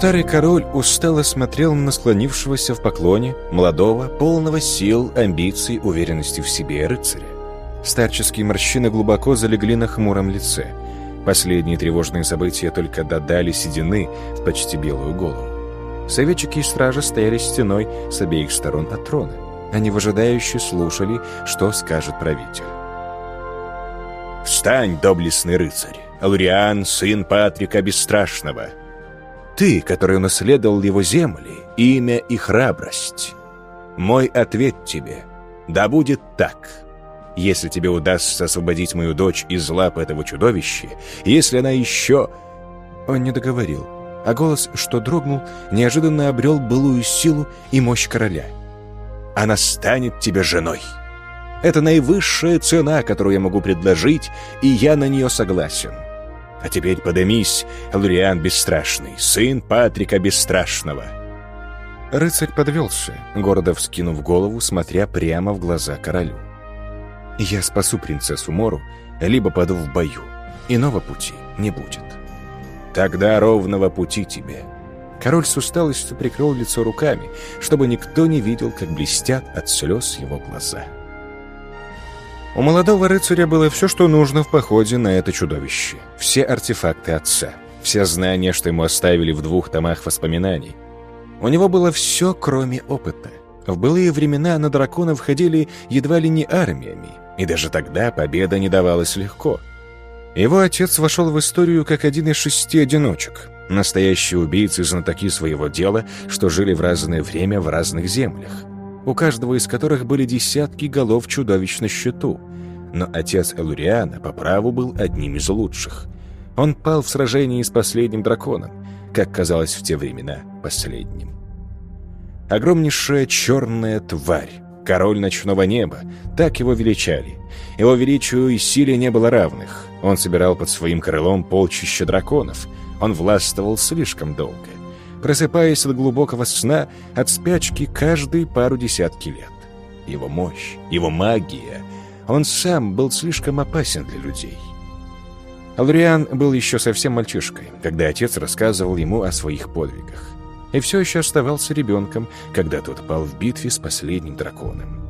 Старый король устало смотрел на склонившегося в поклоне, молодого, полного сил, амбиций, уверенности в себе рыцаря. Старческие морщины глубоко залегли на хмуром лице. Последние тревожные события только додали седины в почти белую голову. Советчики и стражи стояли стеной с обеих сторон от трона. Они выжидающе слушали, что скажет правитель. «Встань, доблестный рыцарь! Алуриан, сын Патрика Бесстрашного!» Ты, который унаследовал его земли, имя и храбрость. Мой ответ тебе — да будет так. Если тебе удастся освободить мою дочь из лап этого чудовища, если она еще...» Он не договорил, а голос, что дрогнул, неожиданно обрел былую силу и мощь короля. «Она станет тебе женой. Это наивысшая цена, которую я могу предложить, и я на нее согласен». А теперь подымись, Луриан Бесстрашный, сын Патрика Бесстрашного!» Рыцарь подвелся, гордо вскинув голову, смотря прямо в глаза королю. «Я спасу принцессу Мору, либо паду в бою. Иного пути не будет». «Тогда ровного пути тебе». Король с усталостью прикрыл лицо руками, чтобы никто не видел, как блестят от слез его глаза. У молодого рыцаря было все, что нужно в походе на это чудовище. Все артефакты отца, все знания, что ему оставили в двух томах воспоминаний. У него было все, кроме опыта. В былые времена на драконов ходили едва ли не армиями, и даже тогда победа не давалась легко. Его отец вошел в историю как один из шести одиночек, настоящие убийцы знатоки своего дела, что жили в разное время в разных землях у каждого из которых были десятки голов чудовищ на счету. Но отец Элуриана по праву был одним из лучших. Он пал в сражении с последним драконом, как казалось в те времена последним. Огромнейшая черная тварь, король ночного неба, так его величали. Его величию и силе не было равных. Он собирал под своим крылом полчища драконов. Он властвовал слишком долго просыпаясь от глубокого сна, от спячки каждые пару десятки лет. Его мощь, его магия, он сам был слишком опасен для людей. Алриан был еще совсем мальчишкой, когда отец рассказывал ему о своих подвигах. И все еще оставался ребенком, когда тот пал в битве с последним драконом.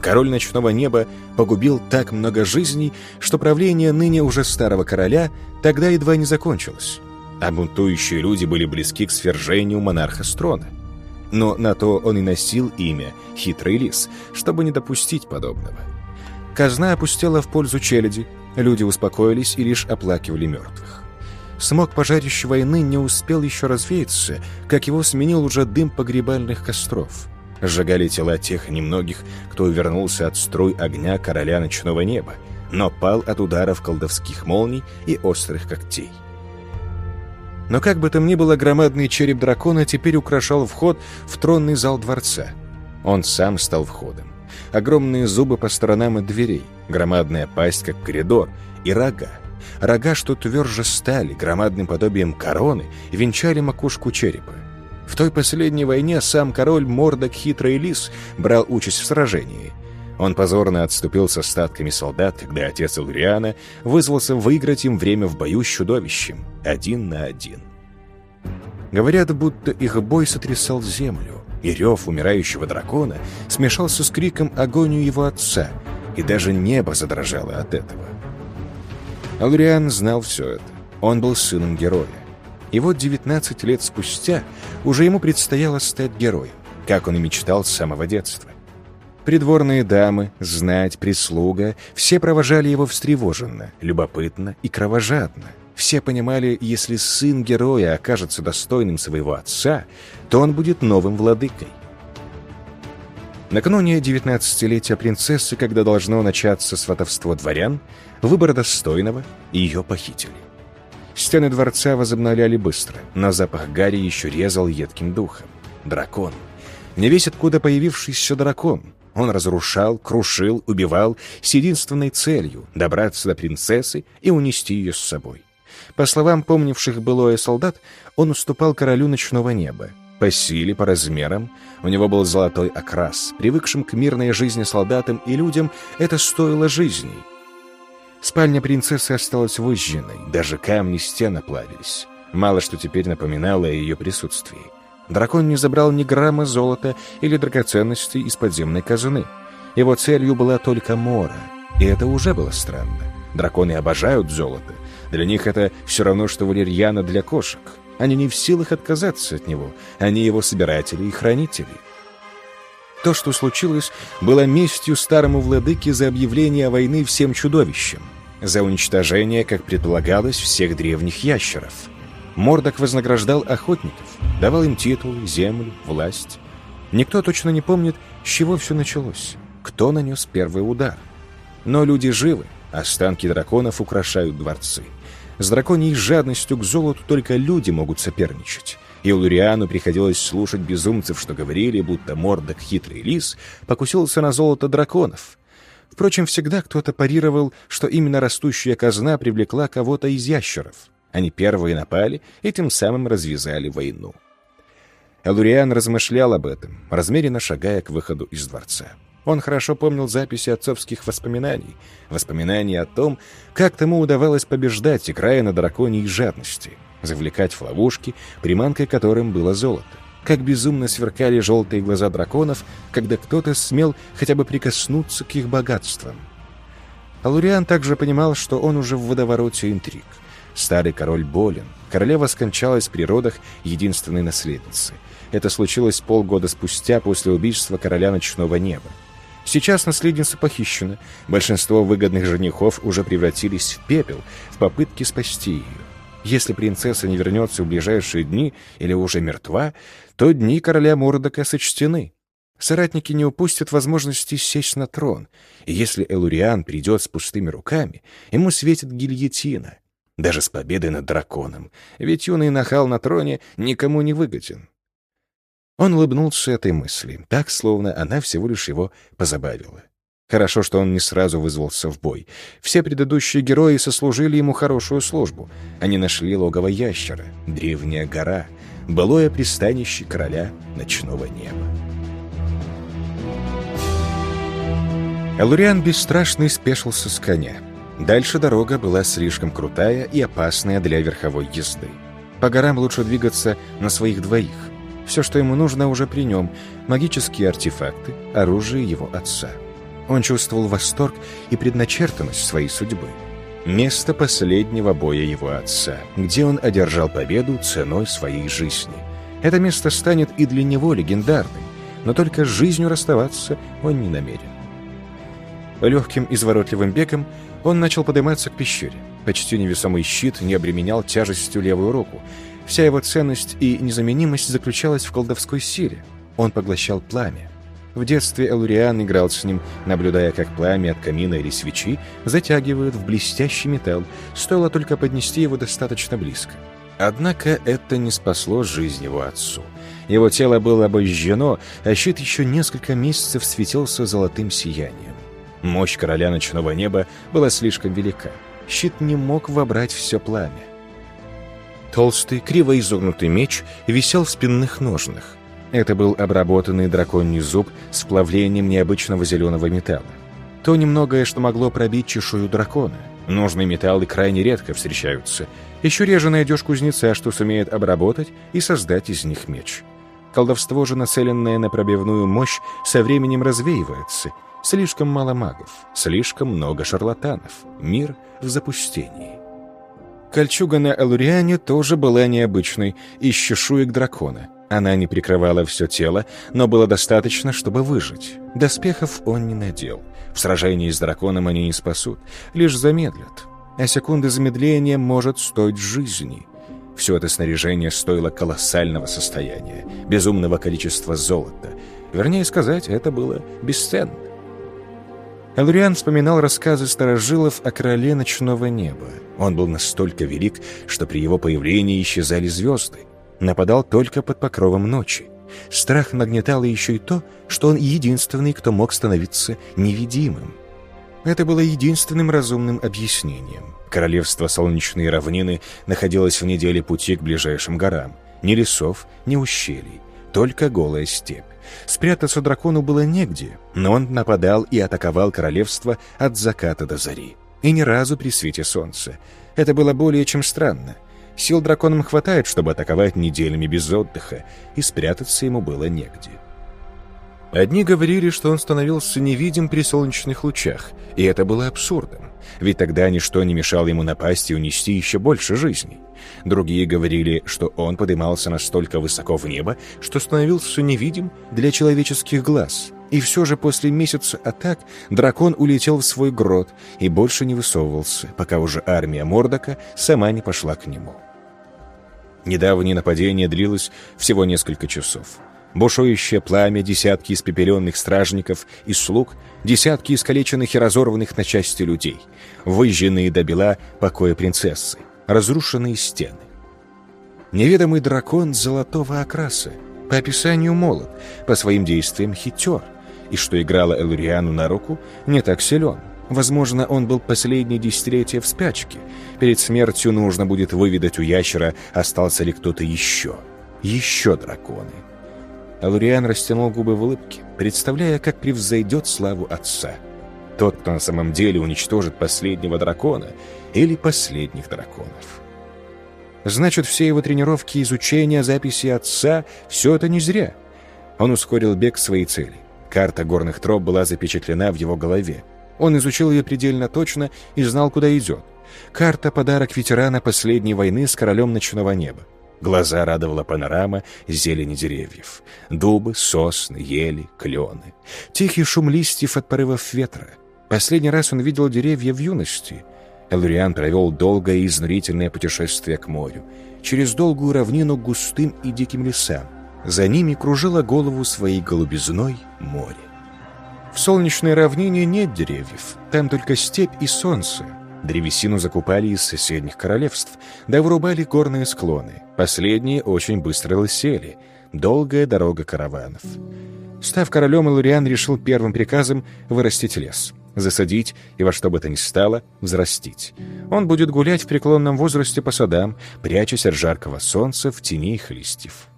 Король ночного неба погубил так много жизней, что правление ныне уже старого короля тогда едва не закончилось а бунтующие люди были близки к свержению монарха с трона. Но на то он и носил имя «Хитрый лис», чтобы не допустить подобного. Казна опустела в пользу челяди, люди успокоились и лишь оплакивали мертвых. Смог пожарищей войны не успел еще развеяться, как его сменил уже дым погребальных костров. Сжигали тела тех немногих, кто вернулся от струй огня короля ночного неба, но пал от ударов колдовских молний и острых когтей. Но как бы там ни было, громадный череп дракона теперь украшал вход в тронный зал дворца. Он сам стал входом. Огромные зубы по сторонам от дверей, громадная пасть, как коридор, и рога. Рога, что тверже стали, громадным подобием короны, венчали макушку черепа. В той последней войне сам король Мордок Хитрый Лис брал участь в сражении. Он позорно отступил с остатками солдат, когда отец Илриана вызвался выиграть им время в бою с чудовищем, один на один. Говорят, будто их бой сотрясал землю, и рев умирающего дракона смешался с криком агонию его отца, и даже небо задрожало от этого. Алриан знал все это. Он был сыном героя. И вот 19 лет спустя уже ему предстояло стать героем, как он и мечтал с самого детства. Придворные дамы, знать, прислуга — все провожали его встревоженно, любопытно и кровожадно. Все понимали, если сын героя окажется достойным своего отца, то он будет новым владыкой. Накануне девятнадцатилетия принцессы, когда должно начаться сватовство дворян, выбор достойного, ее похитили. Стены дворца возобновляли быстро, но запах Гарри еще резал едким духом. Дракон. Не весь откуда появившийся дракон. Он разрушал, крушил, убивал с единственной целью — добраться до принцессы и унести ее с собой. По словам помнивших былое солдат, он уступал королю ночного неба, по силе, по размерам у него был золотой окрас. Привыкшим к мирной жизни солдатам и людям это стоило жизней. Спальня принцессы осталась выжженной, даже камни стены плавились. Мало что теперь напоминало о ее присутствии. Дракон не забрал ни грамма золота или драгоценностей из подземной казны. Его целью была только мора, и это уже было странно. Драконы обожают золото. Для них это все равно, что валерьяна для кошек. Они не в силах отказаться от него. Они его собиратели и хранители. То, что случилось, было местью старому владыке за объявление войны всем чудовищам, за уничтожение, как предполагалось, всех древних ящеров. Мордок вознаграждал охотников, давал им титулы, землю, власть. Никто точно не помнит, с чего все началось, кто нанес первый удар. Но люди живы, останки драконов украшают дворцы. С драконьей жадностью к золоту только люди могут соперничать. И Луриану приходилось слушать безумцев, что говорили, будто Мордок, хитрый лис, покусился на золото драконов. Впрочем, всегда кто-то парировал, что именно растущая казна привлекла кого-то из ящеров. Они первые напали и тем самым развязали войну. Элуриан размышлял об этом, размеренно шагая к выходу из дворца. Он хорошо помнил записи отцовских воспоминаний, воспоминания о том, как тому удавалось побеждать, играя на драконьей жадности, завлекать в ловушки, приманкой которым было золото. Как безумно сверкали желтые глаза драконов, когда кто-то смел хотя бы прикоснуться к их богатствам. Алуриан также понимал, что он уже в водовороте интриг. Старый король болен, королева скончалась при родах единственной наследницы. Это случилось полгода спустя после убийства короля ночного неба. Сейчас наследница похищена. Большинство выгодных женихов уже превратились в пепел в попытке спасти ее. Если принцесса не вернется в ближайшие дни или уже мертва, то дни короля Мордока сочтены. Соратники не упустят возможности сесть на трон, и если Элуриан придет с пустыми руками, ему светит гильотина, даже с победой над драконом, ведь юный нахал на троне никому не выгоден. Он улыбнулся этой мысли, так, словно она всего лишь его позабавила. Хорошо, что он не сразу вызвался в бой. Все предыдущие герои сослужили ему хорошую службу. Они нашли логово ящера, древняя гора, былое пристанище короля ночного неба. Элуриан бесстрашный спешился с коня. Дальше дорога была слишком крутая и опасная для верховой езды. По горам лучше двигаться на своих двоих — все, что ему нужно, уже при нем. Магические артефакты, оружие его отца. Он чувствовал восторг и предначертанность своей судьбы. Место последнего боя его отца, где он одержал победу ценой своей жизни. Это место станет и для него легендарным, но только с жизнью расставаться он не намерен. Легким изворотливым бегом он начал подниматься к пещере. Почти невесомый щит не обременял тяжестью левую руку, Вся его ценность и незаменимость заключалась в колдовской силе. Он поглощал пламя. В детстве Элуриан играл с ним, наблюдая, как пламя от камина или свечи затягивают в блестящий металл, стоило только поднести его достаточно близко. Однако это не спасло жизнь его отцу. Его тело было обожжено, а щит еще несколько месяцев светился золотым сиянием. Мощь короля ночного неба была слишком велика. Щит не мог вобрать все пламя. Толстый, криво изогнутый меч висел в спинных ножнах. Это был обработанный драконий зуб с вплавлением необычного зеленого металла. То немногое, что могло пробить чешую дракона. Нужные металлы крайне редко встречаются. Еще реже найдешь кузнеца, что сумеет обработать и создать из них меч. Колдовство же, нацеленное на пробивную мощь, со временем развеивается. Слишком мало магов, слишком много шарлатанов. Мир в запустении. Кольчуга на Элуриане тоже была необычной, из чешуек дракона. Она не прикрывала все тело, но было достаточно, чтобы выжить. Доспехов он не надел. В сражении с драконом они не спасут, лишь замедлят. А секунды замедления может стоить жизни. Все это снаряжение стоило колоссального состояния, безумного количества золота. Вернее сказать, это было бесценно. Элуриан вспоминал рассказы старожилов о короле ночного неба. Он был настолько велик, что при его появлении исчезали звезды. Нападал только под покровом ночи. Страх нагнетал еще и то, что он единственный, кто мог становиться невидимым. Это было единственным разумным объяснением. Королевство Солнечные равнины находилось в неделе пути к ближайшим горам. Ни лесов, ни ущелий, только голая степь. Спрятаться дракону было негде, но он нападал и атаковал королевство от заката до зари. И ни разу при свете солнца. Это было более чем странно. Сил драконам хватает, чтобы атаковать неделями без отдыха, и спрятаться ему было негде. Одни говорили, что он становился невидим при солнечных лучах, и это было абсурдом, ведь тогда ничто не мешало ему напасть и унести еще больше жизней. Другие говорили, что он поднимался настолько высоко в небо, что становился невидим для человеческих глаз. И все же после месяца атак дракон улетел в свой грот и больше не высовывался, пока уже армия Мордока сама не пошла к нему. Недавнее нападение длилось всего несколько часов. Бушующее пламя, десятки испепеленных стражников и слуг, десятки искалеченных и разорванных на части людей, выжженные до бела покоя принцессы, разрушенные стены. Неведомый дракон золотого окраса, по описанию молод, по своим действиям хитер, и что играло Элуриану на руку, не так силен. Возможно, он был последнее десятилетие в спячке. Перед смертью нужно будет выведать у ящера, остался ли кто-то еще. Еще драконы. Элуриан растянул губы в улыбке, представляя, как превзойдет славу отца. Тот, кто на самом деле уничтожит последнего дракона или последних драконов. Значит, все его тренировки, изучения, записи отца — все это не зря. Он ускорил бег к своей цели. Карта горных троп была запечатлена в его голове. Он изучил ее предельно точно и знал, куда идет. Карта — подарок ветерана последней войны с королем ночного неба. Глаза радовала панорама зелени деревьев. Дубы, сосны, ели, клены. Тихий шум листьев от порывов ветра. Последний раз он видел деревья в юности. Элуриан провел долгое и изнурительное путешествие к морю. Через долгую равнину густым и диким лесам. За ними кружило голову своей голубизной море. В солнечной равнине нет деревьев, там только степь и солнце. Древесину закупали из соседних королевств, да вырубали горные склоны. Последние очень быстро лысели. Долгая дорога караванов. Став королем, Илуриан решил первым приказом вырастить лес. Засадить и во что бы то ни стало взрастить. Он будет гулять в преклонном возрасте по садам, прячась от жаркого солнца в тени их листьев.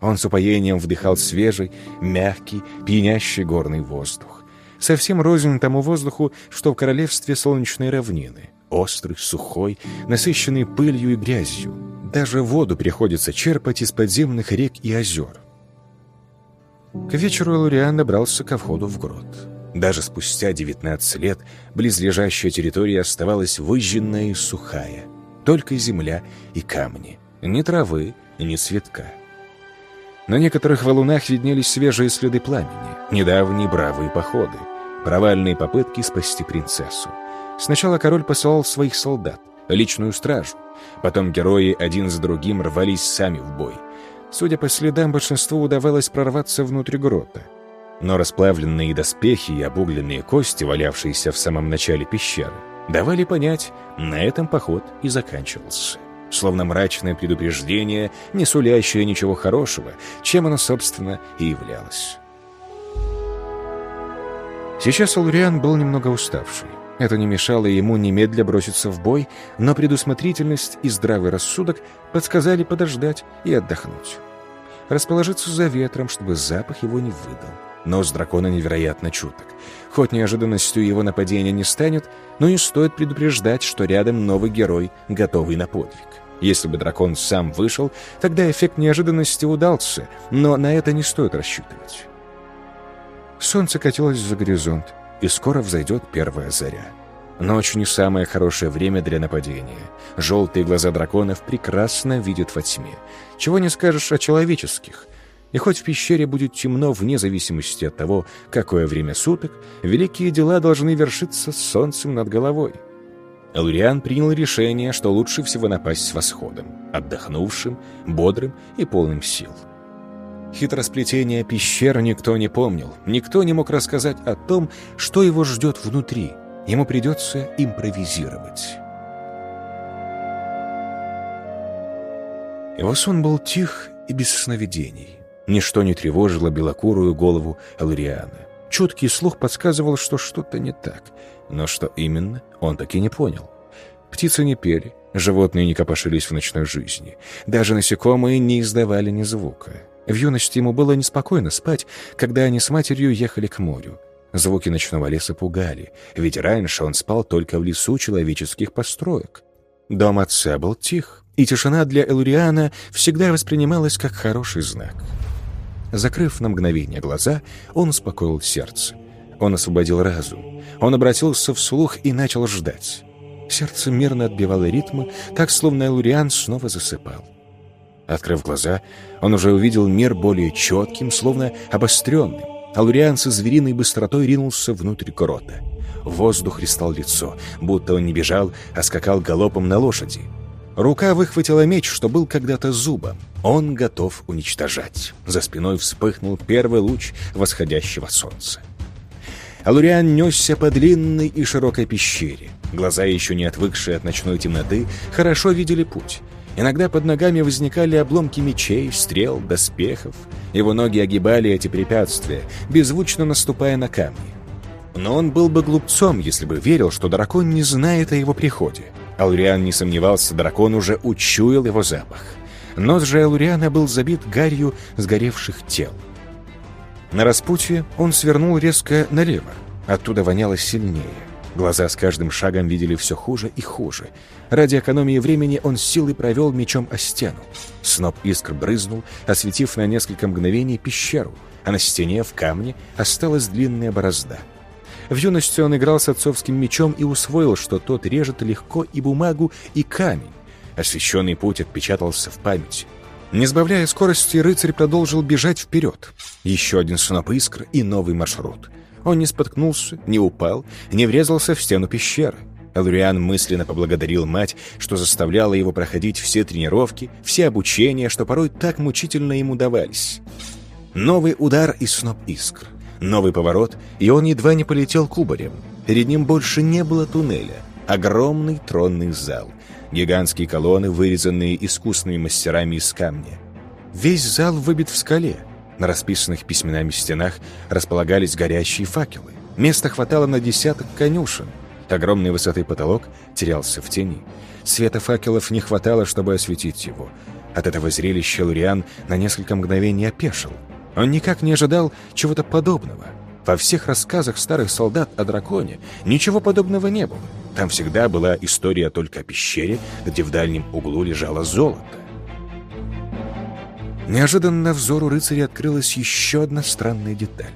Он с упоением вдыхал свежий, мягкий, пьянящий горный воздух. Совсем рознь тому воздуху, что в королевстве солнечной равнины. Острый, сухой, насыщенный пылью и грязью. Даже воду приходится черпать из подземных рек и озер. К вечеру Лориан добрался ко входу в грот. Даже спустя 19 лет близлежащая территория оставалась выжженная и сухая. Только земля и камни. Ни травы, ни цветка. На некоторых валунах виднелись свежие следы пламени, недавние бравые походы, провальные попытки спасти принцессу. Сначала король посылал своих солдат, личную стражу. Потом герои один за другим рвались сами в бой. Судя по следам, большинству удавалось прорваться внутрь грота. Но расплавленные доспехи и обугленные кости, валявшиеся в самом начале пещеры, давали понять, на этом поход и заканчивался. Словно мрачное предупреждение, не сулящее ничего хорошего, чем оно, собственно, и являлось. Сейчас Алуриан был немного уставший. Это не мешало ему немедля броситься в бой, но предусмотрительность и здравый рассудок подсказали подождать и отдохнуть. Расположиться за ветром, чтобы запах его не выдал. Нос дракона невероятно чуток. Хоть неожиданностью его нападения не станет, но не стоит предупреждать, что рядом новый герой, готовый на подвиг. Если бы дракон сам вышел, тогда эффект неожиданности удался, но на это не стоит рассчитывать. Солнце катилось за горизонт и скоро взойдет первая заря. Ночь не самое хорошее время для нападения. Желтые глаза драконов прекрасно видят во тьме. Чего не скажешь о человеческих. И хоть в пещере будет темно вне зависимости от того, какое время суток, великие дела должны вершиться с солнцем над головой. Элуриан принял решение, что лучше всего напасть с восходом, отдохнувшим, бодрым и полным сил. Хитросплетение пещер никто не помнил. Никто не мог рассказать о том, что его ждет внутри. Ему придется импровизировать. Его сон был тих и без сновидений. Ничто не тревожило белокурую голову Алуриана. Чуткий слух подсказывал, что что-то не так. Но что именно, он так и не понял. Птицы не пели, животные не копошились в ночной жизни. Даже насекомые не издавали ни звука. В юности ему было неспокойно спать, когда они с матерью ехали к морю. Звуки ночного леса пугали, ведь раньше он спал только в лесу человеческих построек. Дом отца был тих, и тишина для Элуриана всегда воспринималась как хороший знак. Закрыв на мгновение глаза, он успокоил сердце. Он освободил разум. Он обратился вслух и начал ждать. Сердце мирно отбивало ритмы, так словно Элуриан снова засыпал. Открыв глаза, он уже увидел мир более четким, словно обостренным. Алуриан со звериной быстротой ринулся внутрь грота. Воздух христал лицо, будто он не бежал, а скакал галопом на лошади. Рука выхватила меч, что был когда-то зубом. Он готов уничтожать. За спиной вспыхнул первый луч восходящего солнца. Алуриан несся по длинной и широкой пещере. Глаза, еще не отвыкшие от ночной темноты, хорошо видели путь. Иногда под ногами возникали обломки мечей, стрел, доспехов. Его ноги огибали эти препятствия, беззвучно наступая на камни. Но он был бы глупцом, если бы верил, что дракон не знает о его приходе. Алуриан не сомневался, дракон уже учуял его запах. Нос же Алуриана был забит гарью сгоревших тел. На распутье он свернул резко налево. Оттуда воняло сильнее. Глаза с каждым шагом видели все хуже и хуже. Ради экономии времени он силой провел мечом о стену. Сноп искр брызнул, осветив на несколько мгновений пещеру, а на стене в камне осталась длинная борозда — в юности он играл с отцовским мечом и усвоил, что тот режет легко и бумагу, и камень. Освещенный путь отпечатался в памяти. Не сбавляя скорости, рыцарь продолжил бежать вперед. Еще один сноп искр и новый маршрут. Он не споткнулся, не упал, не врезался в стену пещеры. Алуриан мысленно поблагодарил мать, что заставляла его проходить все тренировки, все обучения, что порой так мучительно ему давались. Новый удар и сноп искр. Новый поворот, и он едва не полетел кубарем. Перед ним больше не было туннеля. Огромный тронный зал. Гигантские колонны, вырезанные искусными мастерами из камня. Весь зал выбит в скале. На расписанных письменами стенах располагались горящие факелы. Места хватало на десяток конюшен. Огромной высоты потолок терялся в тени. Света факелов не хватало, чтобы осветить его. От этого зрелища Луриан на несколько мгновений опешил — он никак не ожидал чего-то подобного. Во всех рассказах старых солдат о драконе ничего подобного не было. Там всегда была история только о пещере, где в дальнем углу лежало золото. Неожиданно взору рыцаря открылась еще одна странная деталь.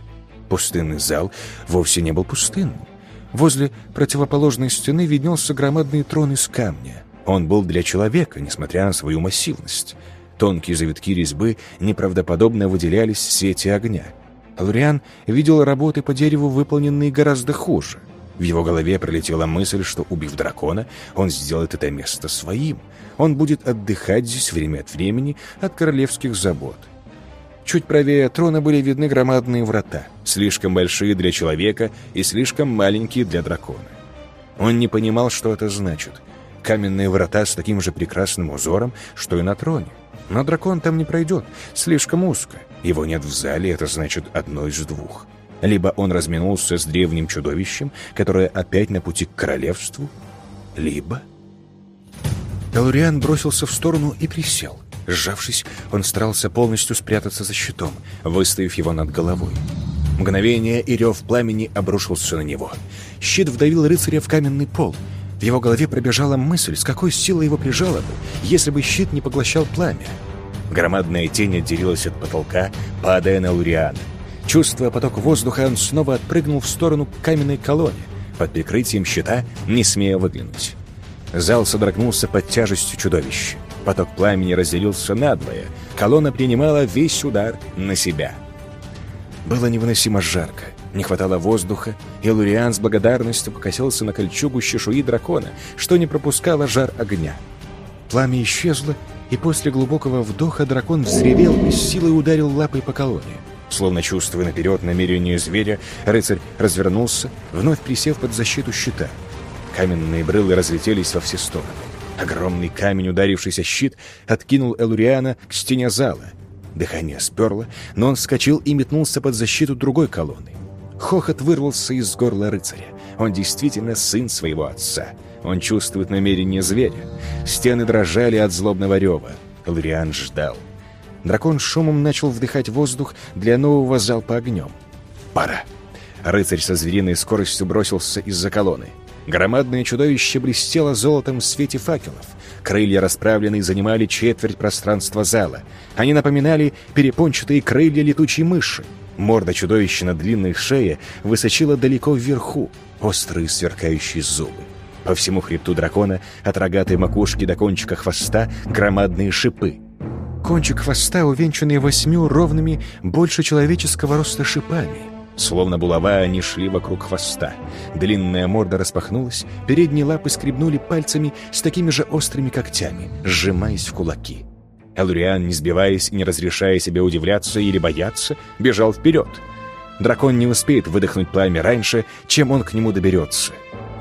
Пустынный зал вовсе не был пустынным. Возле противоположной стены виднелся громадный трон из камня. Он был для человека, несмотря на свою массивность. Тонкие завитки резьбы неправдоподобно выделялись в свете огня. Лориан видел работы по дереву, выполненные гораздо хуже. В его голове пролетела мысль, что, убив дракона, он сделает это место своим. Он будет отдыхать здесь время от времени от королевских забот. Чуть правее трона были видны громадные врата, слишком большие для человека и слишком маленькие для дракона. Он не понимал, что это значит. Каменные врата с таким же прекрасным узором, что и на троне. Но дракон там не пройдет, слишком узко. Его нет в зале, это значит одно из двух. Либо он разминулся с древним чудовищем, которое опять на пути к королевству, либо... Талуриан бросился в сторону и присел. Сжавшись, он старался полностью спрятаться за щитом, выставив его над головой. Мгновение и рев пламени обрушился на него. Щит вдавил рыцаря в каменный пол — в его голове пробежала мысль, с какой силой его прижало бы, если бы щит не поглощал пламя. Громадная тень отделилась от потолка, падая на Луриана. Чувствуя поток воздуха, он снова отпрыгнул в сторону каменной колонны, под прикрытием щита, не смея выглянуть. Зал содрогнулся под тяжестью чудовища. Поток пламени разделился надвое. Колонна принимала весь удар на себя. Было невыносимо жарко. Не хватало воздуха, и Луриан с благодарностью покосился на кольчугу чешуи дракона, что не пропускало жар огня. Пламя исчезло, и после глубокого вдоха дракон взревел и с силой ударил лапой по колонне. Словно чувствуя наперед намерение зверя, рыцарь развернулся, вновь присев под защиту щита. Каменные брылы разлетелись во все стороны. Огромный камень, ударившийся щит, откинул Элуриана к стене зала. Дыхание сперло, но он вскочил и метнулся под защиту другой колонны. Хохот вырвался из горла рыцаря. Он действительно сын своего отца. Он чувствует намерение зверя. Стены дрожали от злобного рева. Элуриан ждал. Дракон шумом начал вдыхать воздух для нового залпа огнем. «Пора!» Рыцарь со звериной скоростью бросился из-за колонны. Громадное чудовище блестело золотом в свете факелов. Крылья расправленные занимали четверть пространства зала. Они напоминали перепончатые крылья летучей мыши. Морда чудовища на длинной шее высочила далеко вверху, острые сверкающие зубы. По всему хребту дракона, от рогатой макушки до кончика хвоста, громадные шипы. Кончик хвоста, увенчанный восьмью ровными, больше человеческого роста шипами. Словно булава, они шли вокруг хвоста. Длинная морда распахнулась, передние лапы скребнули пальцами с такими же острыми когтями, сжимаясь в кулаки. Элуриан, не сбиваясь и не разрешая себе удивляться или бояться, бежал вперед. Дракон не успеет выдохнуть пламя раньше, чем он к нему доберется.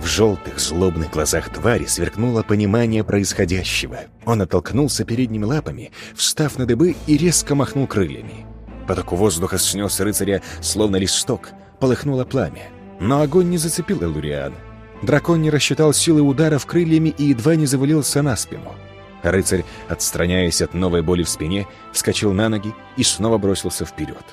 В желтых, злобных глазах твари сверкнуло понимание происходящего. Он оттолкнулся передними лапами, встав на дыбы и резко махнул крыльями. Поток воздуха снес рыцаря, словно листок, полыхнуло пламя. Но огонь не зацепил Элуриана. Дракон не рассчитал силы ударов крыльями и едва не завалился на спину. Рыцарь, отстраняясь от новой боли в спине, вскочил на ноги и снова бросился вперед.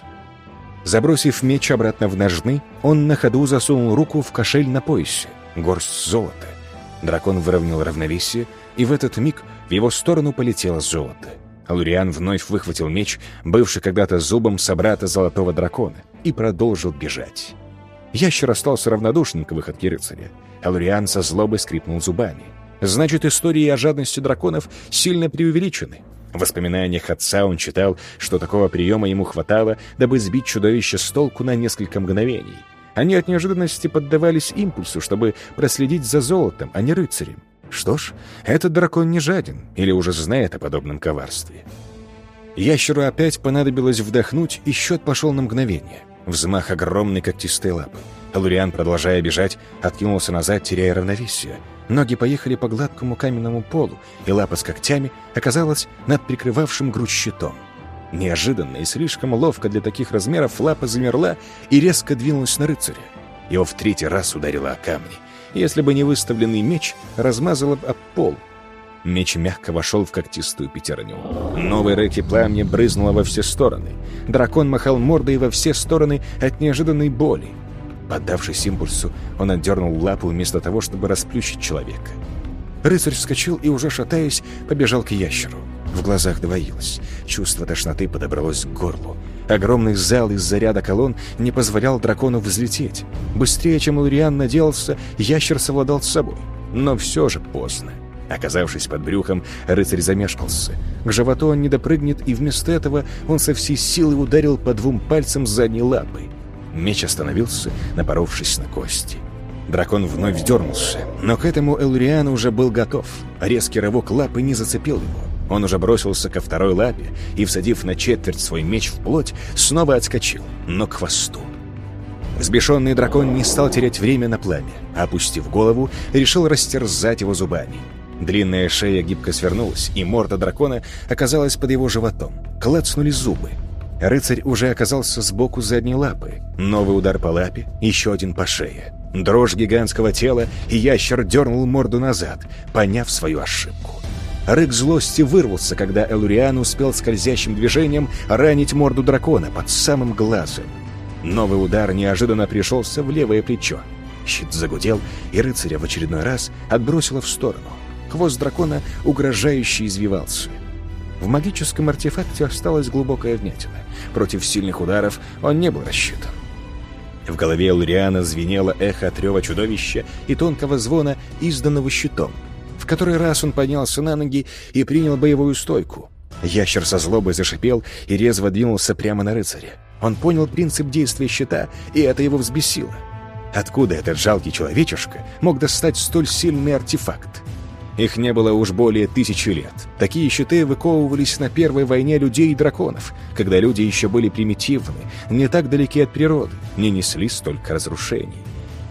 Забросив меч обратно в ножны, он на ходу засунул руку в кошель на поясе, горсть золота. Дракон выровнял равновесие, и в этот миг в его сторону полетело золото. Луриан вновь выхватил меч, бывший когда-то зубом собрата Золотого Дракона, и продолжил бежать. Ящер остался равнодушным к выходке рыцаря. Алуриан со злобой скрипнул зубами. Значит, истории о жадности драконов сильно преувеличены. В воспоминаниях отца он читал, что такого приема ему хватало, дабы сбить чудовище с толку на несколько мгновений. Они от неожиданности поддавались импульсу, чтобы проследить за золотом, а не рыцарем. Что ж, этот дракон не жаден или уже знает о подобном коварстве. Ящеру опять понадобилось вдохнуть, и счет пошел на мгновение. Взмах огромной когтистой лапы. Луриан, продолжая бежать, откинулся назад, теряя равновесие. Ноги поехали по гладкому каменному полу, и лапа с когтями оказалась над прикрывавшим грудь щитом. Неожиданно и слишком ловко для таких размеров лапа замерла и резко двинулась на рыцаря. Его в третий раз ударило о камни если бы не выставленный меч, размазало бы об пол. Меч мягко вошел в когтистую пятерню. Новой рэки пламя брызнуло во все стороны. Дракон махал мордой во все стороны от неожиданной боли. Поддавшись импульсу, он отдернул лапу вместо того, чтобы расплющить человека. Рыцарь вскочил и, уже шатаясь, побежал к ящеру. В глазах двоилось. Чувство тошноты подобралось к горлу. Огромный зал из-за ряда колонн не позволял дракону взлететь. Быстрее, чем Луриан надеялся, ящер совладал с собой. Но все же поздно. Оказавшись под брюхом, рыцарь замешкался. К животу он не допрыгнет, и вместо этого он со всей силы ударил по двум пальцам задней лапы. Меч остановился, напоровшись на кости. Дракон вновь дернулся, но к этому Элуриан уже был готов. Резкий рывок лапы не зацепил его. Он уже бросился ко второй лапе и, всадив на четверть свой меч в плоть, снова отскочил, но к хвосту. Взбешенный дракон не стал терять время на пламя, а, опустив голову, решил растерзать его зубами. Длинная шея гибко свернулась, и морда дракона оказалась под его животом. Клацнули зубы. Рыцарь уже оказался сбоку задней лапы. Новый удар по лапе, еще один по шее. Дрожь гигантского тела, и ящер дернул морду назад, поняв свою ошибку. Рык злости вырвался, когда Элуриан успел скользящим движением ранить морду дракона под самым глазом. Новый удар неожиданно пришелся в левое плечо. Щит загудел, и рыцаря в очередной раз отбросило в сторону. Хвост дракона угрожающе извивался. В магическом артефакте осталась глубокая вмятина. Против сильных ударов он не был рассчитан. В голове Луриана звенело эхо от рева чудовища и тонкого звона, изданного щитом — который раз он поднялся на ноги и принял боевую стойку. Ящер со злобой зашипел и резво двинулся прямо на рыцаря. Он понял принцип действия щита, и это его взбесило. Откуда этот жалкий человечишка мог достать столь сильный артефакт? Их не было уж более тысячи лет. Такие щиты выковывались на Первой войне людей и драконов, когда люди еще были примитивны, не так далеки от природы, не несли столько разрушений.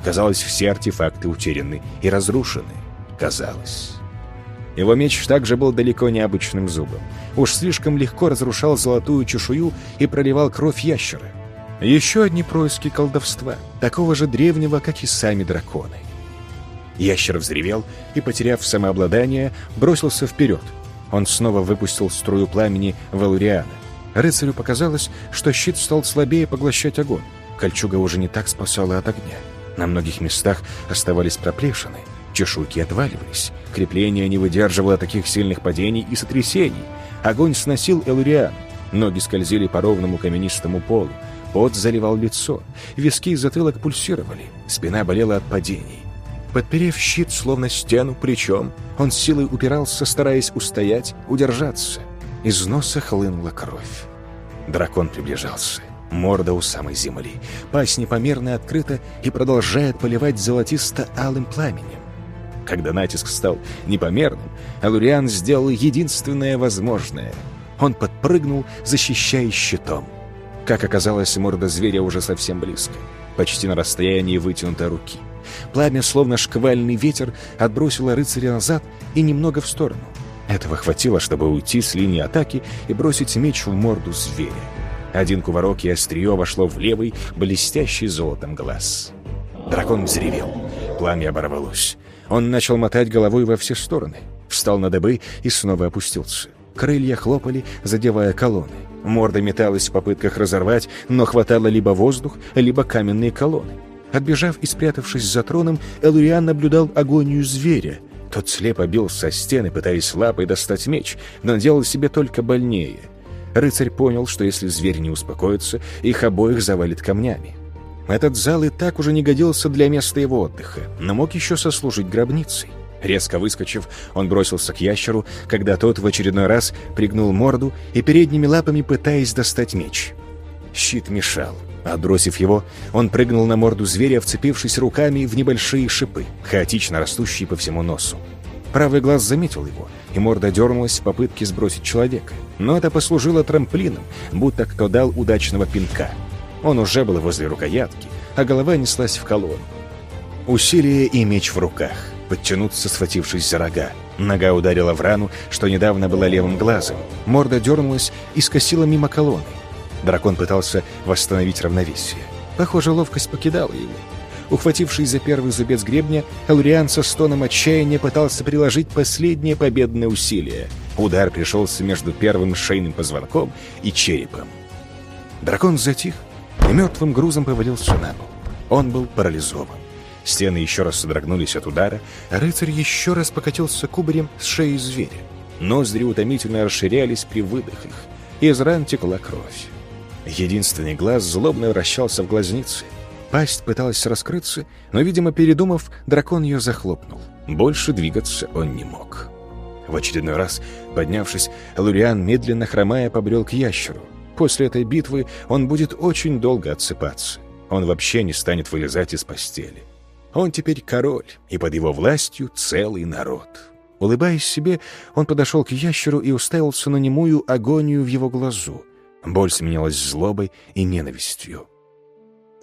Казалось, все артефакты утеряны и разрушены. Казалось. Его меч также был далеко не обычным зубом. Уж слишком легко разрушал золотую чешую и проливал кровь ящера. Еще одни происки колдовства, такого же древнего, как и сами драконы. Ящер взревел и, потеряв самообладание, бросился вперед. Он снова выпустил струю пламени Валуриана. Рыцарю показалось, что щит стал слабее поглощать огонь. Кольчуга уже не так спасала от огня. На многих местах оставались проплешины. Чешуйки отваливались. Крепление не выдерживало таких сильных падений и сотрясений. Огонь сносил Элуриан. Ноги скользили по ровному каменистому полу. Пот заливал лицо. Виски и затылок пульсировали. Спина болела от падений. Подперев щит, словно стену плечом, он силой упирался, стараясь устоять, удержаться. Из носа хлынула кровь. Дракон приближался. Морда у самой земли. Пасть непомерно открыта и продолжает поливать золотисто-алым пламенем. Когда натиск стал непомерным, Алуриан сделал единственное возможное. Он подпрыгнул, защищаясь щитом. Как оказалось, морда зверя уже совсем близко, почти на расстоянии вытянутой руки. Пламя, словно шквальный ветер, отбросило рыцаря назад и немного в сторону. Этого хватило, чтобы уйти с линии атаки и бросить меч в морду зверя. Один кувырок и острие вошло в левый, блестящий золотом глаз. Дракон взревел. Пламя оборвалось. Он начал мотать головой во все стороны. Встал на дыбы и снова опустился. Крылья хлопали, задевая колонны. Морда металась в попытках разорвать, но хватало либо воздух, либо каменные колонны. Отбежав и спрятавшись за троном, Элуриан наблюдал агонию зверя. Тот слепо бил со стены, пытаясь лапой достать меч, но делал себе только больнее. Рыцарь понял, что если зверь не успокоится, их обоих завалит камнями. Этот зал и так уже не годился для места его отдыха, но мог еще сослужить гробницей. Резко выскочив, он бросился к ящеру, когда тот в очередной раз пригнул морду и передними лапами пытаясь достать меч. Щит мешал. Отбросив его, он прыгнул на морду зверя, вцепившись руками в небольшие шипы, хаотично растущие по всему носу. Правый глаз заметил его, и морда дернулась в попытке сбросить человека. Но это послужило трамплином, будто кто дал удачного пинка. Он уже был возле рукоятки, а голова неслась в колонну. Усилие и меч в руках. Подтянуться, схватившись за рога. Нога ударила в рану, что недавно была левым глазом. Морда дернулась и скосила мимо колонны. Дракон пытался восстановить равновесие. Похоже, ловкость покидала его. Ухватившись за первый зубец гребня, Элуриан со стоном отчаяния пытался приложить последнее победное усилие. Удар пришелся между первым шейным позвонком и черепом. Дракон затих и мертвым грузом повалился на. Он был парализован. Стены еще раз содрогнулись от удара, а рыцарь еще раз покатился кубарем с шеи зверя. Ноздри утомительно расширялись при выдохах. Из ран текла кровь. Единственный глаз злобно вращался в глазнице. Пасть пыталась раскрыться, но, видимо, передумав, дракон ее захлопнул. Больше двигаться он не мог. В очередной раз, поднявшись, Луриан, медленно хромая, побрел к ящеру. После этой битвы он будет очень долго отсыпаться. Он вообще не станет вылезать из постели. Он теперь король, и под его властью целый народ. Улыбаясь себе, он подошел к ящеру и уставился на немую агонию в его глазу — Боль сменилась злобой и ненавистью.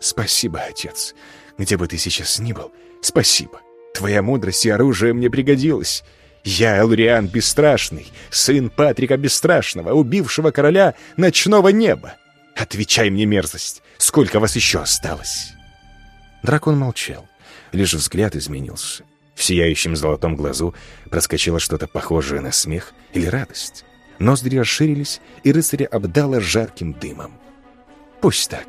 «Спасибо, отец. Где бы ты сейчас ни был, спасибо. Твоя мудрость и оружие мне пригодилось. Я Элриан Бесстрашный, сын Патрика Бесстрашного, убившего короля ночного неба. Отвечай мне, мерзость, сколько вас еще осталось?» Дракон молчал, лишь взгляд изменился. В сияющем золотом глазу проскочило что-то похожее на смех или радость. Ноздри расширились, и рыцаря обдало жарким дымом. Пусть так.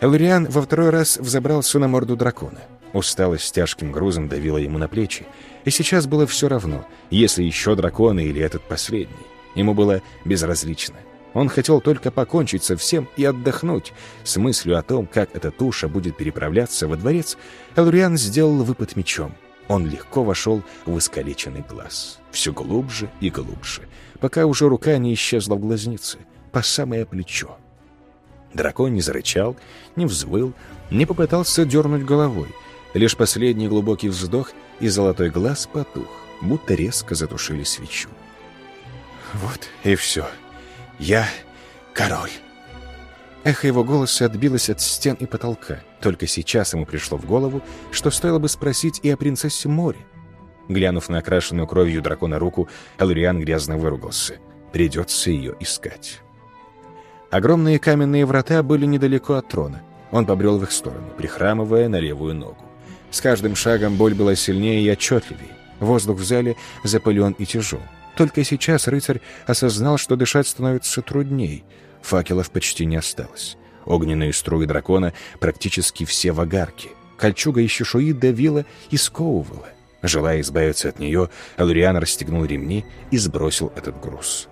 Элриан во второй раз взобрался на морду дракона. Усталость тяжким грузом давила ему на плечи, и сейчас было все равно, если еще драконы или этот последний. Ему было безразлично. Он хотел только покончить со всем и отдохнуть. С мыслью о том, как эта туша будет переправляться во дворец, Элриан сделал выпад мечом. Он легко вошел в искалеченный глаз. Все глубже и глубже пока уже рука не исчезла в глазнице, по самое плечо. Дракон не зарычал, не взвыл, не попытался дернуть головой. Лишь последний глубокий вздох, и золотой глаз потух. будто резко затушили свечу. «Вот и все. Я король». Эхо его голоса отбилось от стен и потолка. Только сейчас ему пришло в голову, что стоило бы спросить и о принцессе Море. Глянув на окрашенную кровью дракона руку, Алуриан грязно выругался. Придется ее искать. Огромные каменные врата были недалеко от трона. Он побрел в их сторону, прихрамывая на левую ногу. С каждым шагом боль была сильнее и отчетливее. Воздух в зале запылен и тяжел. Только сейчас рыцарь осознал, что дышать становится трудней. Факелов почти не осталось. Огненные струи дракона практически все в огарке. Кольчуга из чешуи давила и сковывала. Желая избавиться от нее, Алуриан расстегнул ремни и сбросил этот груз.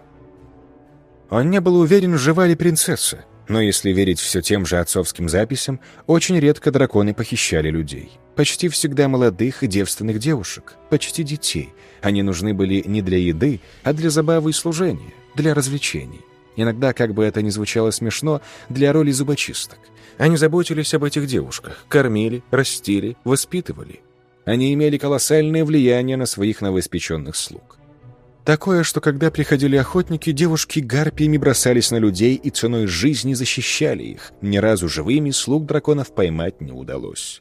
Он не был уверен, жива ли принцесса, но если верить все тем же отцовским записям, очень редко драконы похищали людей. Почти всегда молодых и девственных девушек, почти детей. Они нужны были не для еды, а для забавы и служения, для развлечений. Иногда, как бы это ни звучало смешно, для роли зубочисток. Они заботились об этих девушках, кормили, растили, воспитывали. Они имели колоссальное влияние на своих новоиспеченных слуг. Такое, что когда приходили охотники, девушки гарпиями бросались на людей и ценой жизни защищали их. Ни разу живыми слуг драконов поймать не удалось.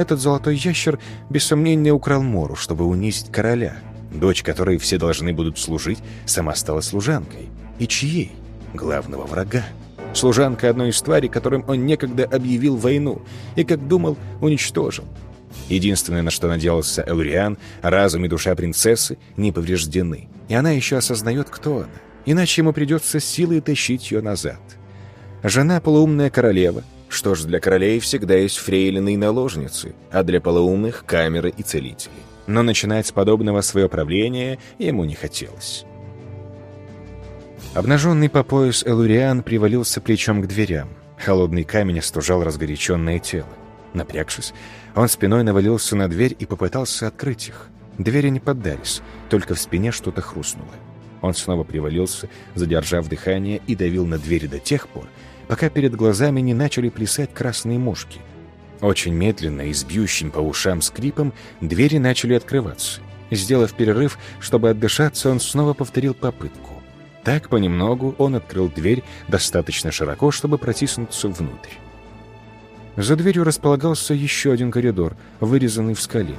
Этот золотой ящер без сомнения украл Мору, чтобы унизить короля. Дочь, которой все должны будут служить, сама стала служанкой. И чьей? Главного врага. Служанка одной из тварей, которым он некогда объявил войну и, как думал, уничтожил. Единственное, на что надеялся Элуриан, разум и душа принцессы не повреждены. И она еще осознает, кто она. Иначе ему придется силой тащить ее назад. Жена — полуумная королева. Что ж, для королей всегда есть фрейлины и наложницы, а для полуумных — камеры и целители. Но начинать с подобного свое правление ему не хотелось. Обнаженный по пояс Элуриан привалился плечом к дверям. Холодный камень остужал разгоряченное тело. Напрягшись, он спиной навалился на дверь и попытался открыть их. Двери не поддались, только в спине что-то хрустнуло. Он снова привалился, задержав дыхание, и давил на двери до тех пор, пока перед глазами не начали плясать красные мушки. Очень медленно и с бьющим по ушам скрипом двери начали открываться. Сделав перерыв, чтобы отдышаться, он снова повторил попытку. Так понемногу он открыл дверь достаточно широко, чтобы протиснуться внутрь. За дверью располагался еще один коридор, вырезанный в скале.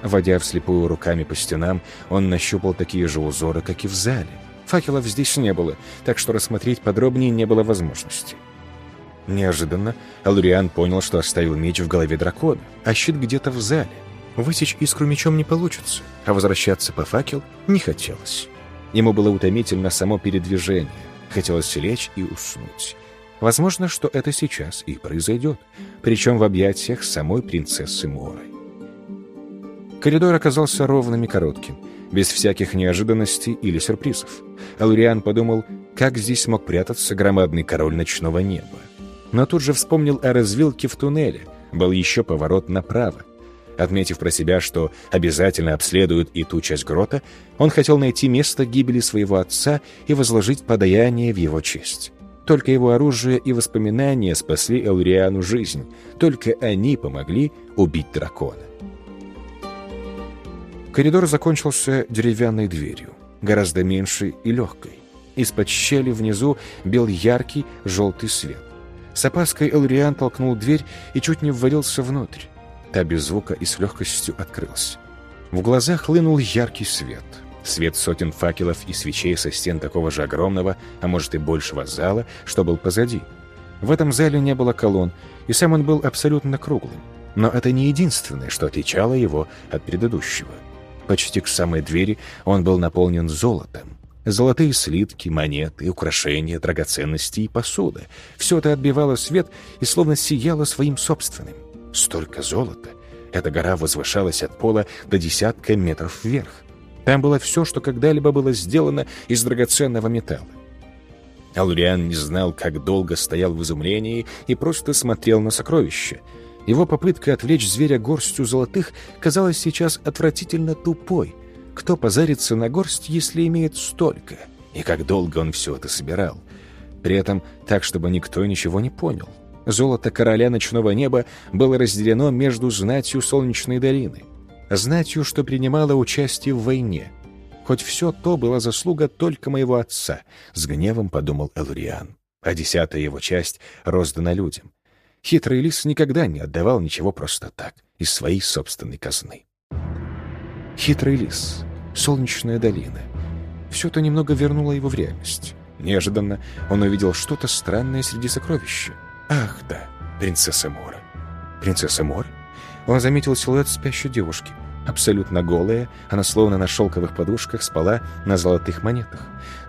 Водя вслепую руками по стенам, он нащупал такие же узоры, как и в зале. Факелов здесь не было, так что рассмотреть подробнее не было возможности. Неожиданно Алуриан понял, что оставил меч в голове дракона, а щит где-то в зале. Высечь искру мечом не получится, а возвращаться по факел не хотелось. Ему было утомительно само передвижение, хотелось лечь и уснуть. Возможно, что это сейчас и произойдет, причем в объятиях самой принцессы Моры. Коридор оказался ровным и коротким, без всяких неожиданностей или сюрпризов. Алуриан подумал, как здесь мог прятаться громадный король ночного неба. Но тут же вспомнил о развилке в туннеле, был еще поворот направо. Отметив про себя, что обязательно обследуют и ту часть грота, он хотел найти место гибели своего отца и возложить подаяние в его честь. Только его оружие и воспоминания спасли Элриану жизнь. Только они помогли убить дракона. Коридор закончился деревянной дверью, гораздо меньшей и легкой. Из-под щели внизу бил яркий желтый свет. С опаской Элриан толкнул дверь и чуть не ввалился внутрь. Та без звука и с легкостью открылась. В глазах хлынул яркий свет — Свет сотен факелов и свечей со стен такого же огромного, а может и большего зала, что был позади. В этом зале не было колонн, и сам он был абсолютно круглым. Но это не единственное, что отличало его от предыдущего. Почти к самой двери он был наполнен золотом. Золотые слитки, монеты, украшения, драгоценности и посуда. Все это отбивало свет и словно сияло своим собственным. Столько золота! Эта гора возвышалась от пола до десятка метров вверх. Там было все, что когда-либо было сделано из драгоценного металла. Алуриан не знал, как долго стоял в изумлении и просто смотрел на сокровища. Его попытка отвлечь зверя горстью золотых казалась сейчас отвратительно тупой. Кто позарится на горсть, если имеет столько? И как долго он все это собирал? При этом так, чтобы никто ничего не понял. Золото короля ночного неба было разделено между знатью Солнечной долины — знатью, что принимала участие в войне. Хоть все то была заслуга только моего отца, с гневом подумал Элуриан. А десятая его часть роздана людям. Хитрый лис никогда не отдавал ничего просто так, из своей собственной казны. Хитрый лис, солнечная долина. Все это немного вернуло его в реальность. Неожиданно он увидел что-то странное среди сокровища. Ах да, принцесса Мора. Принцесса Мора? Он заметил силуэт спящей девушки. Абсолютно голая, она словно на шелковых подушках спала на золотых монетах.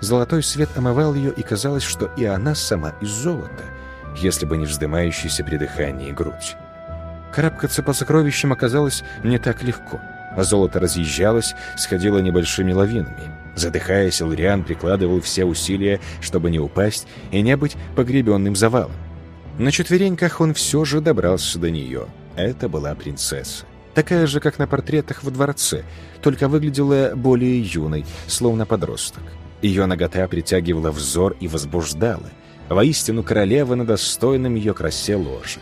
Золотой свет омывал ее, и казалось, что и она сама из золота, если бы не вздымающаяся при дыхании грудь. Карабкаться по сокровищам оказалось не так легко. А золото разъезжалось, сходило небольшими лавинами. Задыхаясь, Лориан прикладывал все усилия, чтобы не упасть и не быть погребенным завалом. На четвереньках он все же добрался до нее. Это была принцесса. Такая же, как на портретах во дворце, только выглядела более юной, словно подросток. Ее нагота притягивала взор и возбуждала. Воистину королева на достойном ее красе ложа.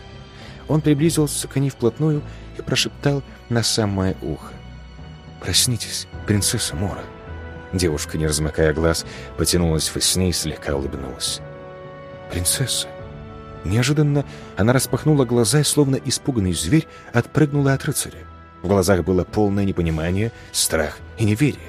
Он приблизился к ней вплотную и прошептал на самое ухо. «Проснитесь, принцесса Мора». Девушка, не размыкая глаз, потянулась во сне и слегка улыбнулась. «Принцесса, Неожиданно она распахнула глаза и, словно испуганный зверь, отпрыгнула от рыцаря. В глазах было полное непонимание, страх и неверие.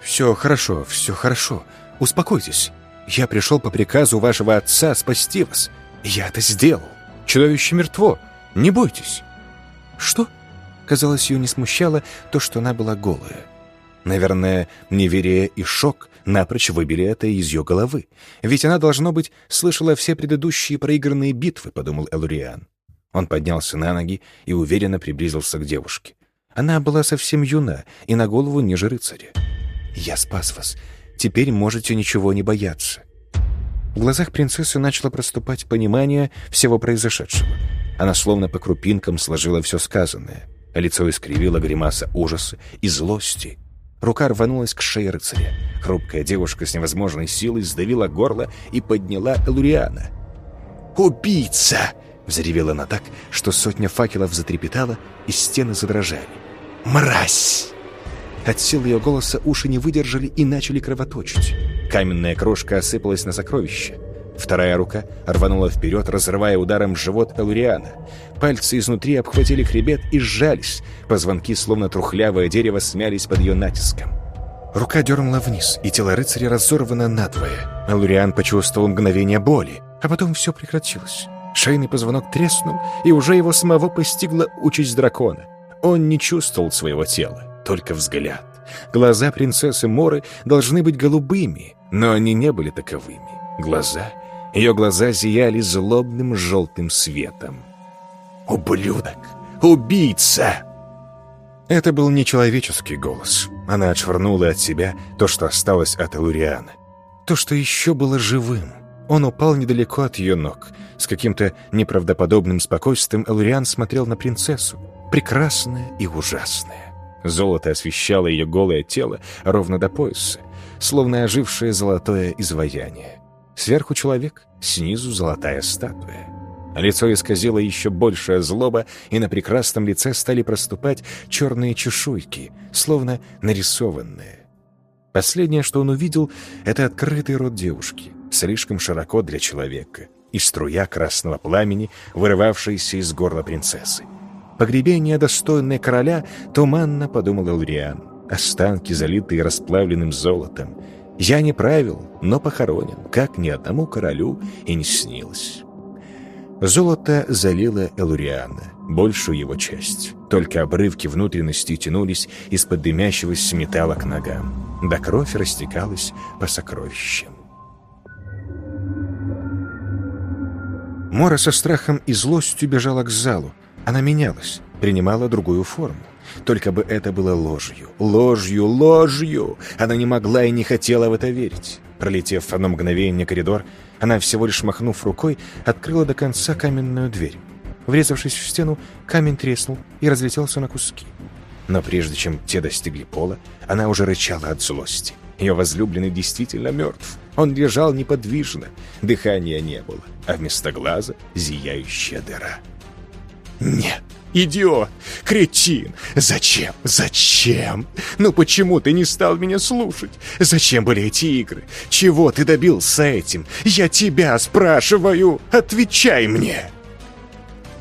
«Все хорошо, все хорошо. Успокойтесь. Я пришел по приказу вашего отца спасти вас. Я это сделал. Чудовище мертво. Не бойтесь». «Что?» Казалось, ее не смущало то, что она была голая. Наверное, неверие и шок напрочь выбили это из ее головы. Ведь она, должно быть, слышала все предыдущие проигранные битвы, подумал Элуриан. Он поднялся на ноги и уверенно приблизился к девушке. Она была совсем юна и на голову ниже рыцаря. «Я спас вас. Теперь можете ничего не бояться». В глазах принцессы начало проступать понимание всего произошедшего. Она словно по крупинкам сложила все сказанное. Лицо искривило гримаса ужаса и злости. Рука рванулась к шее рыцаря. Хрупкая девушка с невозможной силой сдавила горло и подняла Элуриана. «Убийца!» — взревела она так, что сотня факелов затрепетала, и стены задрожали. «Мразь!» От сил ее голоса уши не выдержали и начали кровоточить. Каменная крошка осыпалась на сокровище. Вторая рука рванула вперед, разрывая ударом живот Элуриана. Пальцы изнутри обхватили хребет и сжались. Позвонки, словно трухлявое дерево, смялись под ее натиском. Рука дернула вниз, и тело рыцаря разорвано надвое. Элуриан почувствовал мгновение боли, а потом все прекратилось. Шейный позвонок треснул, и уже его самого постигла участь дракона. Он не чувствовал своего тела, только взгляд. Глаза принцессы Моры должны быть голубыми, но они не были таковыми. Глаза ее глаза зияли злобным желтым светом. «Ублюдок! Убийца!» Это был нечеловеческий голос. Она отшвырнула от себя то, что осталось от Элуриана. То, что еще было живым. Он упал недалеко от ее ног. С каким-то неправдоподобным спокойствием Элуриан смотрел на принцессу. Прекрасная и ужасная. Золото освещало ее голое тело ровно до пояса, словно ожившее золотое изваяние. Сверху человек, снизу золотая статуя. Лицо исказило еще большая злоба, и на прекрасном лице стали проступать черные чешуйки, словно нарисованные. Последнее, что он увидел, это открытый рот девушки, слишком широко для человека, и струя красного пламени, вырывавшаяся из горла принцессы. Погребение, достойное короля, туманно подумал Элриан. Останки, залитые расплавленным золотом, я не правил, но похоронен, как ни одному королю и не снилось. Золото залило Элуриана, большую его часть. Только обрывки внутренности тянулись из-под дымящегося металла к ногам. Да кровь растекалась по сокровищам. Мора со страхом и злостью бежала к залу. Она менялась, принимала другую форму. Только бы это было ложью, ложью, ложью. Она не могла и не хотела в это верить. Пролетев одно мгновение коридор, она, всего лишь махнув рукой, открыла до конца каменную дверь. Врезавшись в стену, камень треснул и разлетелся на куски. Но прежде чем те достигли пола, она уже рычала от злости. Ее возлюбленный действительно мертв. Он лежал неподвижно, дыхания не было, а вместо глаза зияющая дыра. «Нет, Идиот! Кретин! Зачем? Зачем? Ну почему ты не стал меня слушать? Зачем были эти игры? Чего ты добился этим? Я тебя спрашиваю! Отвечай мне!»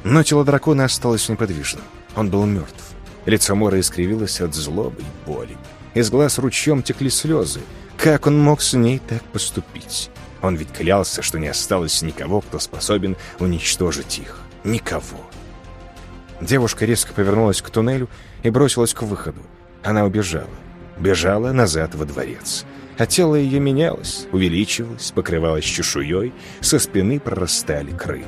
Но тело дракона осталось неподвижным. Он был мертв. Лицо Мора искривилось от злобы и боли. Из глаз ручьем текли слезы. Как он мог с ней так поступить? Он ведь клялся, что не осталось никого, кто способен уничтожить их. Никого. Девушка резко повернулась к туннелю и бросилась к выходу. Она убежала. Бежала назад во дворец. А тело ее менялось, увеличивалось, покрывалось чешуей, со спины прорастали крылья.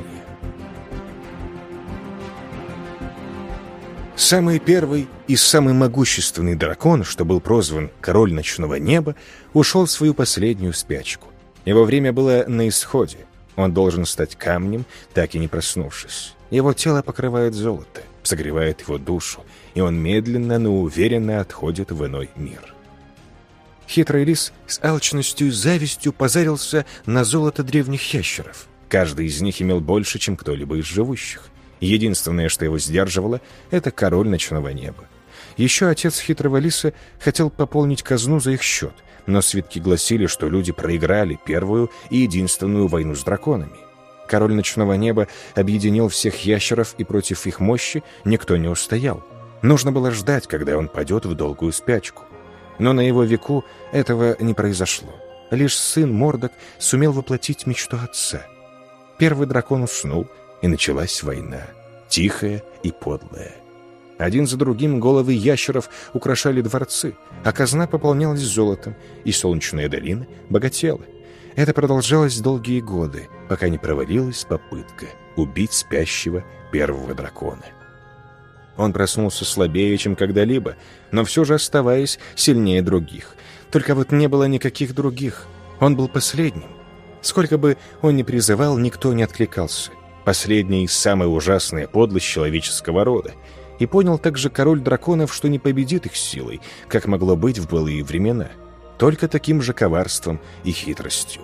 Самый первый и самый могущественный дракон, что был прозван «Король ночного неба», ушел в свою последнюю спячку. Его время было на исходе. Он должен стать камнем, так и не проснувшись. Его тело покрывает золото, согревает его душу, и он медленно, но уверенно отходит в иной мир. Хитрый лис с алчностью и завистью позарился на золото древних ящеров. Каждый из них имел больше, чем кто-либо из живущих. Единственное, что его сдерживало, это король ночного неба. Еще отец хитрого лиса хотел пополнить казну за их счет, но свитки гласили, что люди проиграли первую и единственную войну с драконами. Король ночного неба объединил всех ящеров, и против их мощи никто не устоял. Нужно было ждать, когда он падет в долгую спячку. Но на его веку этого не произошло. Лишь сын Мордок сумел воплотить мечту отца. Первый дракон уснул, и началась война. Тихая и подлая. Один за другим головы ящеров украшали дворцы, а казна пополнялась золотом, и солнечная долина богатела. Это продолжалось долгие годы, пока не провалилась попытка убить спящего первого дракона. Он проснулся слабее, чем когда-либо, но все же оставаясь сильнее других. Только вот не было никаких других. Он был последним. Сколько бы он ни призывал, никто не откликался. Последняя и самая ужасная подлость человеческого рода — и понял также король драконов, что не победит их силой, как могло быть в былые времена, только таким же коварством и хитростью.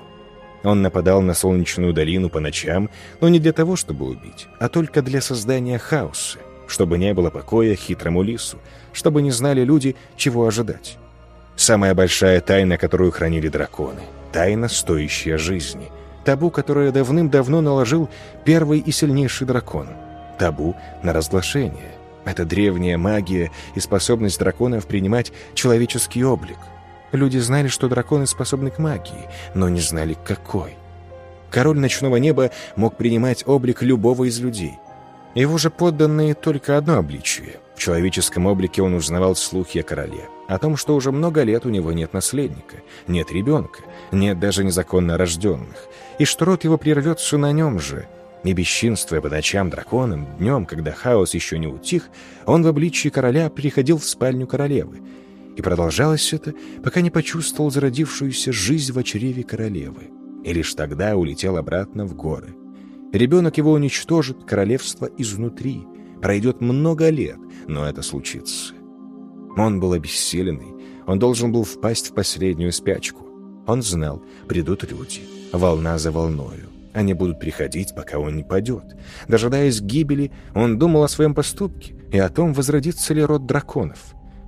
Он нападал на солнечную долину по ночам, но не для того, чтобы убить, а только для создания хаоса, чтобы не было покоя хитрому лису, чтобы не знали люди, чего ожидать. Самая большая тайна, которую хранили драконы, тайна, стоящая жизни, табу, которое давным-давно наложил первый и сильнейший дракон, табу на разглашение — это древняя магия и способность драконов принимать человеческий облик. Люди знали, что драконы способны к магии, но не знали, какой. Король ночного неба мог принимать облик любого из людей. Его же подданные только одно обличие. В человеческом облике он узнавал слухи о короле, о том, что уже много лет у него нет наследника, нет ребенка, нет даже незаконно рожденных, и что род его прервется на нем же – и бесчинствуя по ночам драконом, днем, когда хаос еще не утих, он в обличье короля приходил в спальню королевы. И продолжалось это, пока не почувствовал зародившуюся жизнь в чреве королевы. И лишь тогда улетел обратно в горы. Ребенок его уничтожит королевство изнутри. Пройдет много лет, но это случится. Он был обессиленный, он должен был впасть в последнюю спячку. Он знал, придут люди, волна за волною. Они будут приходить, пока он не падет. Дожидаясь гибели, он думал о своем поступке и о том, возродится ли род драконов.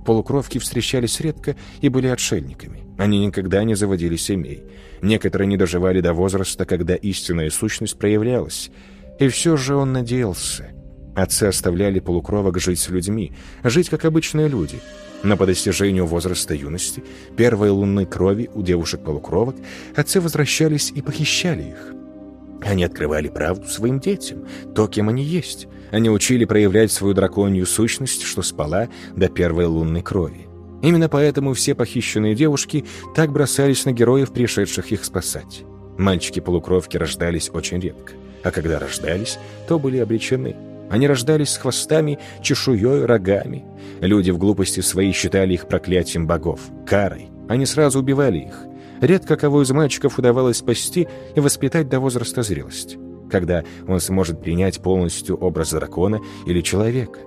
Полукровки встречались редко и были отшельниками. Они никогда не заводили семей. Некоторые не доживали до возраста, когда истинная сущность проявлялась. И все же он надеялся. Отцы оставляли полукровок жить с людьми, жить как обычные люди. Но по достижению возраста юности, первой лунной крови у девушек-полукровок, отцы возвращались и похищали их. Они открывали правду своим детям, то, кем они есть. Они учили проявлять свою драконью сущность, что спала до первой лунной крови. Именно поэтому все похищенные девушки так бросались на героев, пришедших их спасать. Мальчики-полукровки рождались очень редко, а когда рождались, то были обречены. Они рождались с хвостами, чешуей, рогами. Люди в глупости своей считали их проклятием богов, карой. Они сразу убивали их – Редко кого из мальчиков удавалось спасти и воспитать до возраста зрелости, когда он сможет принять полностью образ дракона или человека.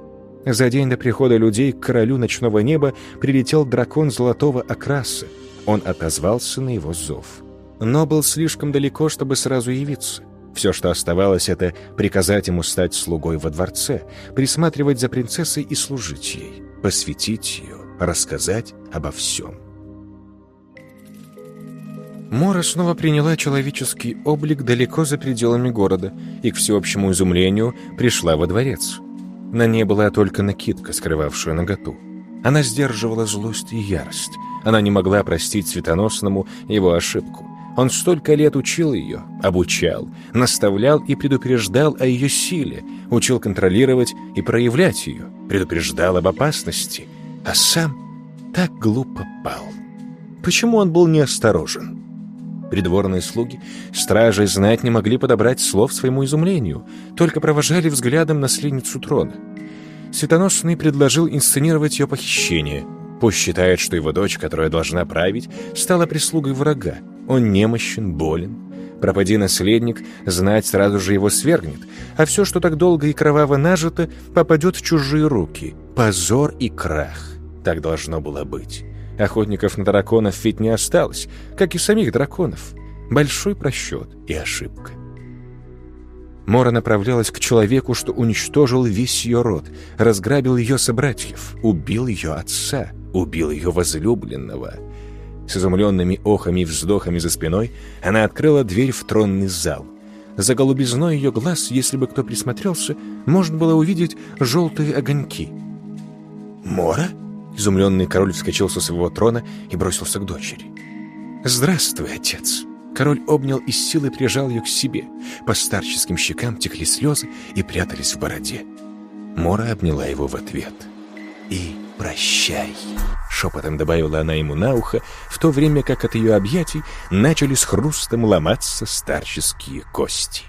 За день до прихода людей к королю ночного неба прилетел дракон золотого окраса. Он отозвался на его зов. Но был слишком далеко, чтобы сразу явиться. Все, что оставалось, это приказать ему стать слугой во дворце, присматривать за принцессой и служить ей, посвятить ее, рассказать обо всем. Мора снова приняла человеческий облик далеко за пределами города и, к всеобщему изумлению, пришла во дворец. На ней была только накидка, скрывавшая наготу. Она сдерживала злость и ярость. Она не могла простить Светоносному его ошибку. Он столько лет учил ее, обучал, наставлял и предупреждал о ее силе, учил контролировать и проявлять ее, предупреждал об опасности, а сам так глупо пал. Почему он был неосторожен? Придворные слуги, стражи знать не могли подобрать слов своему изумлению, только провожали взглядом наследницу трона. Светоносный предложил инсценировать ее похищение. Пусть считает, что его дочь, которая должна править, стала прислугой врага. Он немощен, болен. Пропади наследник, знать сразу же его свергнет, а все, что так долго и кроваво нажито, попадет в чужие руки. Позор и крах. Так должно было быть. Охотников на драконов ведь не осталось, как и самих драконов. Большой просчет и ошибка. Мора направлялась к человеку, что уничтожил весь ее род, разграбил ее собратьев, убил ее отца, убил ее возлюбленного. С изумленными охами и вздохами за спиной она открыла дверь в тронный зал. За голубизной ее глаз, если бы кто присмотрелся, можно было увидеть желтые огоньки. «Мора?» Изумленный король вскочил со своего трона и бросился к дочери. «Здравствуй, отец!» Король обнял и с силой прижал ее к себе. По старческим щекам текли слезы и прятались в бороде. Мора обняла его в ответ. «И прощай!» Шепотом добавила она ему на ухо, в то время как от ее объятий начали с хрустом ломаться старческие кости.